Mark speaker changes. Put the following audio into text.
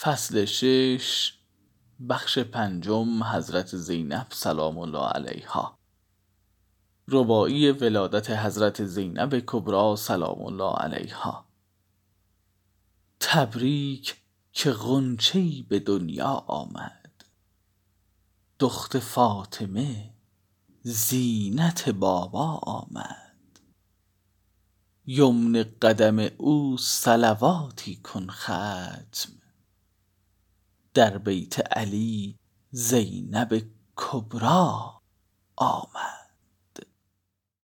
Speaker 1: فصل شش بخش پنجم حضرت زینب سلام الله علیها. رباعی ولادت حضرت زینب کبرا سلام الله علیها. تبریک که غنچه به دنیا آمد. دخت فاطمه زینت بابا آمد. یمن قدم او صلواتی کن ختم. در بیت علی زینب کبرا آمد.